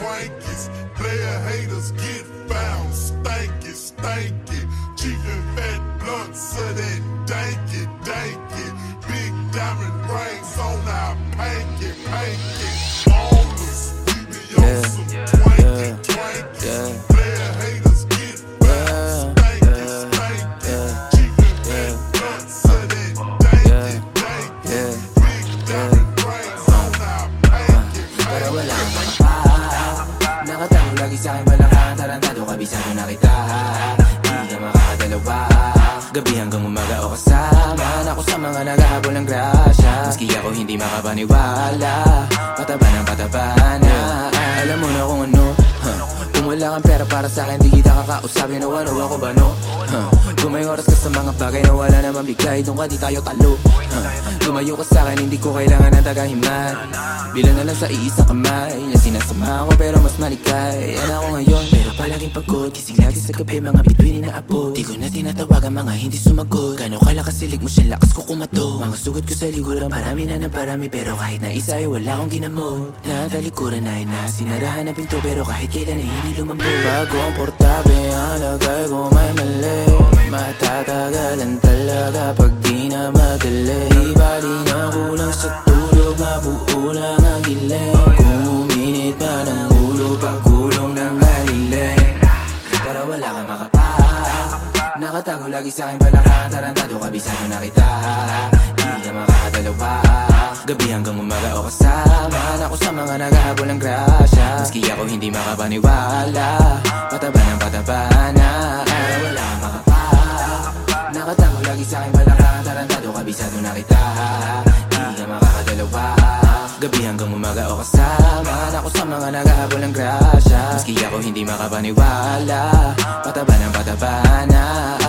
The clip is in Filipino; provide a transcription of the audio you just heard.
Player haters get found, stanky, stanky. And fat blunts, so that danky, danky. Big diamond rings on our panky, panky. Lagi sa akin balakang Tarantado kabisado na kita Di ka makakadalawa. Gabi hanggang umaga o kasama. Ako sa mga naghahabol ng grasya. Maski ako hindi makapaniwala. Pataba ng pataba na. Alam mo na kung ano huh. Kung wala kang pera para sa akin Di kita kakausapin. O ano ako ba no? Huh. Kung may oras ka sa mga bagay na wala naman bigay. Doon ka di tayo talo. Huh. Lumayo ka sa akin hindi ko kailangan ng tagahiman Bilang na lang sa iisang kamay Yan sinasama ko pero mas malikay Yan ako ngayon? Pero palaging pagod. Gising lagi sa gabi mga bituin na apo Di ko na tinatawagan mga hindi sumagot. Gano'n kalakas silig mo siya lakas ko kumato. Mga sugat ko sa liguran parami na ng parami. Pero kahit na isa ay wala akong ginamot. Natalikuran na na sinarahan ang pinto Pero kahit kailan ay hindi lumambot. Bago ang portabe ang Di bali na kulang sa tulog Mabuo lang ang giling Kung uminit man ang ulo Pagkulong ng maliling Pero wala kang makapa. Nakatago lagi sa akin balakang Tarantado kabisado na kita Di ka makakadalawa. Gabi hanggang umaga o kasama. Ako sa mga naghahabol ng grasya. Maski ako hindi makapaniwala Nakatago lagi sa akin balakang Tarantado kabisado na kita. Di ka makakadalawa. Gabi hanggang umaga o kasama. Ako sa mga naghahabol ng grasya. Maski ako hindi makapaniwala. Pataba ng pataba na